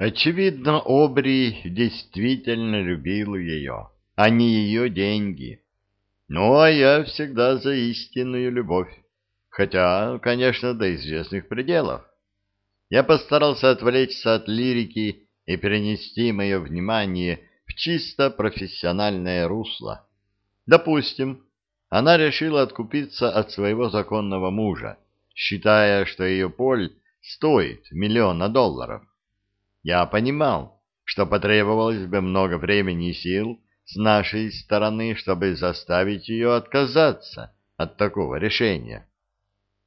Очевидно, Обри действительно любил ее, а не ее деньги. Ну, а я всегда за истинную любовь, хотя, конечно, до известных пределов. Я постарался отвлечься от лирики и перенести мое внимание в чисто профессиональное русло. Допустим, она решила откупиться от своего законного мужа, считая, что ее поль стоит миллиона долларов. Я понимал, что потребовалось бы много времени и сил с нашей стороны, чтобы заставить ее отказаться от такого решения.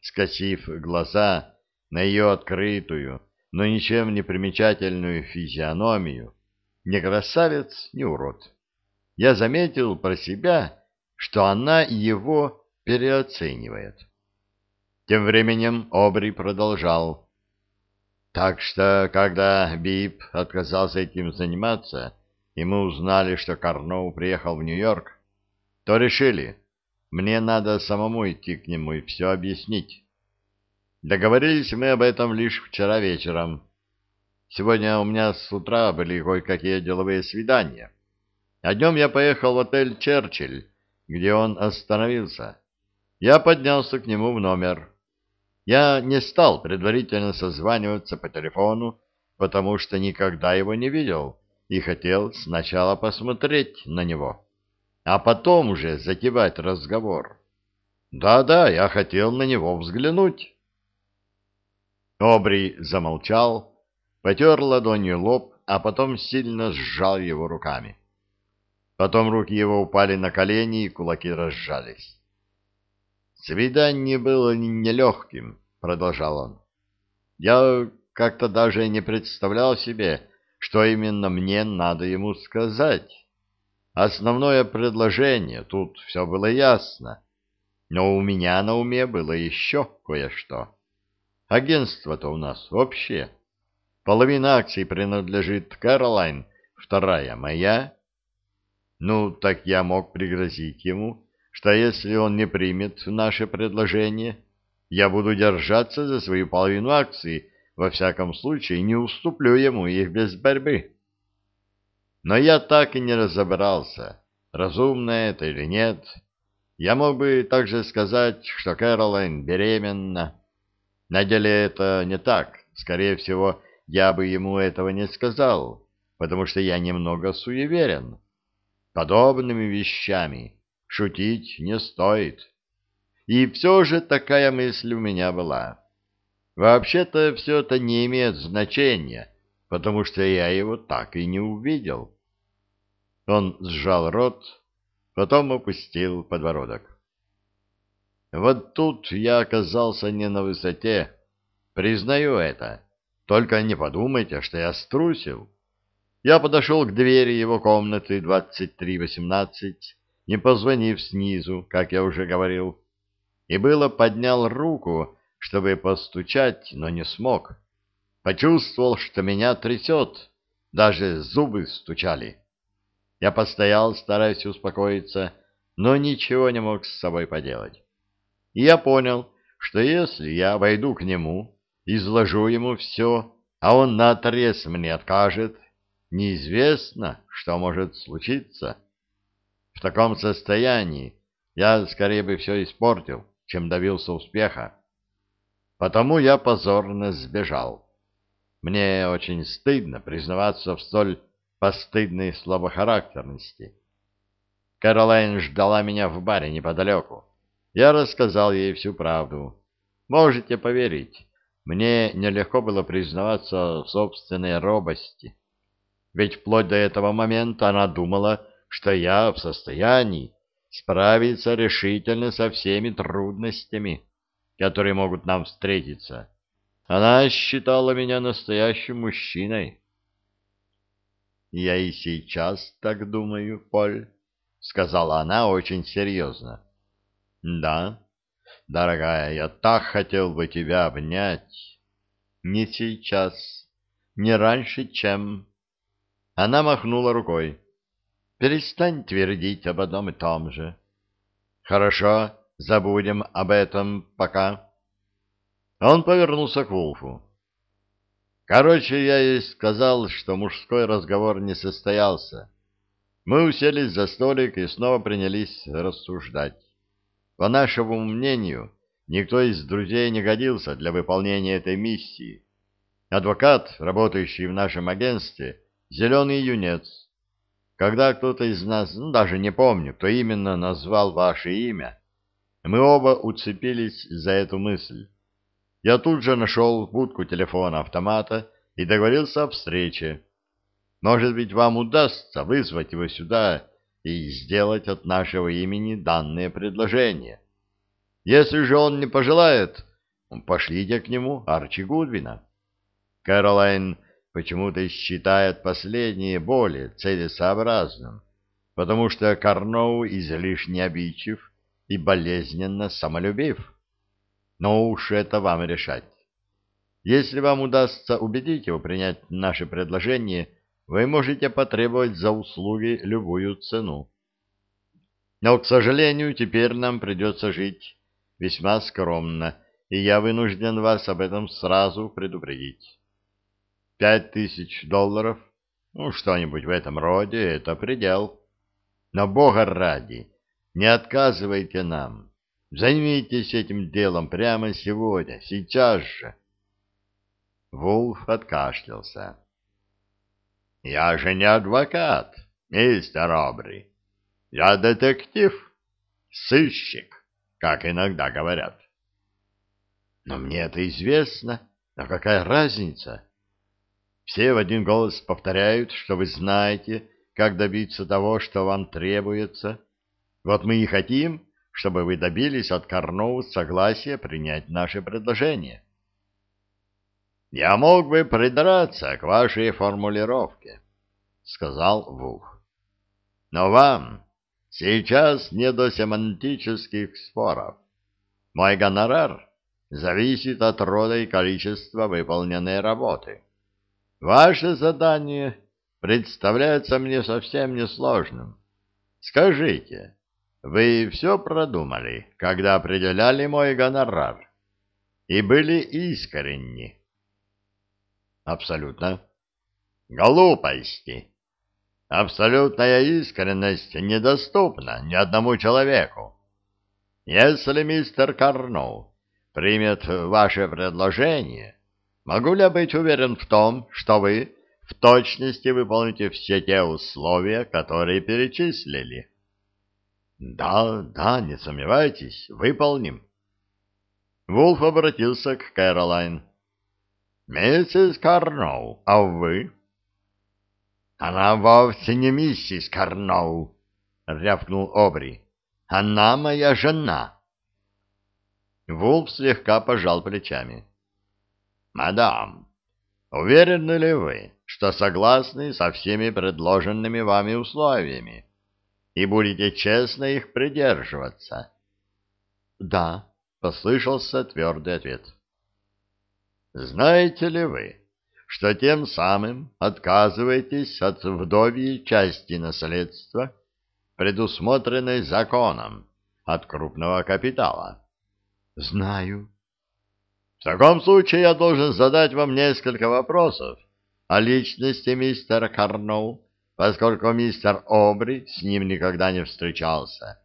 Скосив глаза на ее открытую, но ничем не примечательную физиономию, ни красавец, ни урод, я заметил про себя, что она его переоценивает. Тем временем Обри продолжал. Так что, когда Бип отказался этим заниматься, и мы узнали, что Карноу приехал в Нью-Йорк, то решили, мне надо самому идти к нему и все объяснить. Договорились мы об этом лишь вчера вечером. Сегодня у меня с утра были кое-какие деловые свидания. А днем я поехал в отель «Черчилль», где он остановился. Я поднялся к нему в номер. Я не стал предварительно созваниваться по телефону, потому что никогда его не видел и хотел сначала посмотреть на него, а потом уже затевать разговор. Да-да, я хотел на него взглянуть. Обри замолчал, потер ладонью лоб, а потом сильно сжал его руками. Потом руки его упали на колени, и кулаки разжались. «Свидание было нелегким», — продолжал он. «Я как-то даже не представлял себе, что именно мне надо ему сказать. Основное предложение, тут все было ясно, но у меня на уме было еще кое-что. Агентство-то у нас общее. Половина акций принадлежит Кэролайн, вторая моя, ну, так я мог пригрозить ему, что если он не примет наше предложение, я буду держаться за свою половину акций, во всяком случае не уступлю ему их без борьбы. Но я так и не разобрался, разумно это или нет. Я мог бы также сказать, что Кэролайн беременна. На деле это не так. Скорее всего, я бы ему этого не сказал, потому что я немного суеверен. Подобными вещами шутить не стоит. И все же такая мысль у меня была. Вообще-то все это не имеет значения, потому что я его так и не увидел. Он сжал рот, потом опустил подбородок. Вот тут я оказался не на высоте. Признаю это. Только не подумайте, что я струсил. Я подошел к двери его комнаты 2318, не позвонив снизу, как я уже говорил, и было поднял руку, чтобы постучать, но не смог. Почувствовал, что меня трясет, даже зубы стучали. Я постоял, стараясь успокоиться, но ничего не мог с собой поделать. И я понял, что если я войду к нему, изложу ему все, а он наотрез мне откажет, неизвестно, что может случиться. В таком состоянии я скорее бы все испортил, чем добился успеха. Потому я позорно сбежал. Мне очень стыдно признаваться в столь постыдной слабохарактерности. Каролайн ждала меня в баре неподалеку. Я рассказал ей всю правду. Можете поверить, мне нелегко было признаваться в собственной робости ведь вплоть до этого момента она думала, что я в состоянии справиться решительно со всеми трудностями, которые могут нам встретиться. Она считала меня настоящим мужчиной. «Я и сейчас так думаю, Поль», — сказала она очень серьезно. «Да, дорогая, я так хотел бы тебя обнять. Не сейчас, не раньше, чем...» Она махнула рукой. «Перестань твердить об одном и том же». «Хорошо, забудем об этом пока». Он повернулся к Вулфу. Короче, я ей сказал, что мужской разговор не состоялся. Мы уселись за столик и снова принялись рассуждать. По нашему мнению, никто из друзей не годился для выполнения этой миссии. Адвокат, работающий в нашем агентстве, зеленый юнец. Когда кто-то из нас, ну, даже не помню, кто именно назвал ваше имя, мы оба уцепились за эту мысль. Я тут же нашел будку телефона автомата и договорился о встрече. Может быть, вам удастся вызвать его сюда и сделать от нашего имени данное предложение. Если же он не пожелает, пошлите к нему Арчи Гудвина. Кэролайн почему-то считает последнее более целесообразным, потому что Карноу излишне обидчив и болезненно самолюбив. Но уж это вам решать. Если вам удастся убедить его принять наше предложение, вы можете потребовать за услуги любую цену. Но, к сожалению, теперь нам придется жить весьма скромно, и я вынужден вас об этом сразу предупредить. Пять тысяч долларов, ну, что-нибудь в этом роде, это предел. Но, Бога ради, не отказывайте нам. Займитесь этим делом прямо сегодня, сейчас же. Вулф откашлялся. Я же не адвокат, мистер Обри. Я детектив, сыщик, как иногда говорят. Но мне это известно. А какая разница? Все в один голос повторяют, что вы знаете, как добиться того, что вам требуется. Вот мы и хотим, чтобы вы добились от Карноу согласия принять наше предложение. «Я мог бы придраться к вашей формулировке», — сказал Вух. «Но вам сейчас не до семантических споров. Мой гонорар зависит от рода и количества выполненной работы. Ваше задание представляется мне совсем несложным. Скажите, вы все продумали, когда определяли мой гонорар, и были искренни. Абсолютно. Глупости. Абсолютная искренность недоступна ни одному человеку. Если мистер Карноу примет ваше предложение, могу ли я быть уверен в том, что вы в точности выполните все те условия, которые перечислили? Да, да, не сомневайтесь, выполним. Вулф обратился к Кэролайн. Миссис Карноу, а вы? Она вовсе не миссис Карноу, рявкнул Обри. Она моя жена. Вулф слегка пожал плечами. Мадам, уверены ли вы, что согласны со всеми предложенными вами условиями? и будете честно их придерживаться? — Да, — послышался твердый ответ. — Знаете ли вы, что тем самым отказываетесь от вдовьей части наследства, предусмотренной законом, от крупного капитала? — Знаю. — В таком случае я должен задать вам несколько вопросов о личности мистера Карноу поскольку мистер Обри с ним никогда не встречался.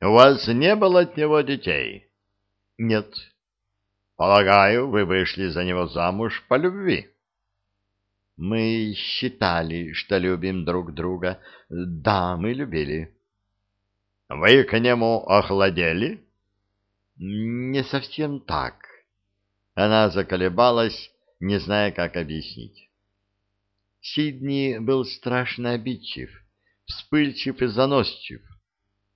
У вас не было от него детей? Нет. Полагаю, вы вышли за него замуж по любви. Мы считали, что любим друг друга. Да, мы любили. Вы к нему охладели? Не совсем так. Она заколебалась, не зная, как объяснить. Сидни был страшно обидчив, вспыльчив и заносчив.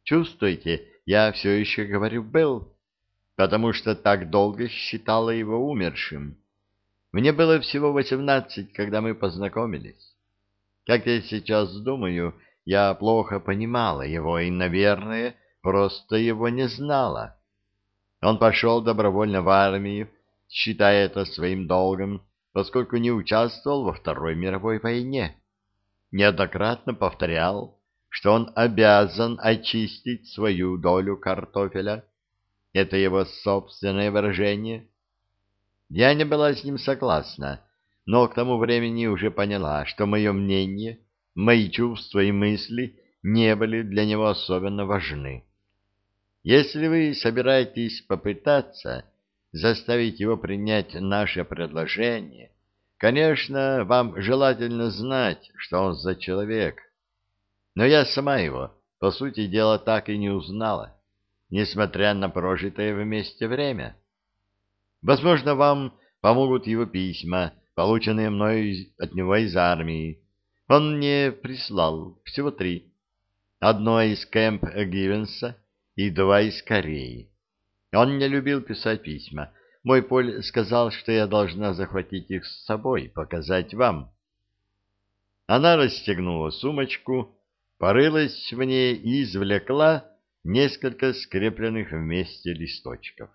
Чувствуете, я все еще говорю «был», потому что так долго считала его умершим. Мне было всего восемнадцать, когда мы познакомились. Как я сейчас думаю, я плохо понимала его и, наверное, просто его не знала. Он пошел добровольно в армию, считая это своим долгом, поскольку не участвовал во Второй мировой войне. Неоднократно повторял, что он обязан очистить свою долю картофеля. Это его собственное выражение. Я не была с ним согласна, но к тому времени уже поняла, что мое мнение, мои чувства и мысли не были для него особенно важны. Если вы собираетесь попытаться заставить его принять наше предложение, конечно, вам желательно знать, что он за человек. Но я сама его, по сути дела, так и не узнала, несмотря на прожитое вместе время. Возможно, вам помогут его письма, полученные мною от него из армии. Он мне прислал всего три. Одно из Кэмп Гивенса и два из Кореи. Он не любил писать письма. Мой Поль сказал, что я должна захватить их с собой, показать вам. Она расстегнула сумочку, порылась в ней и извлекла несколько скрепленных вместе листочков.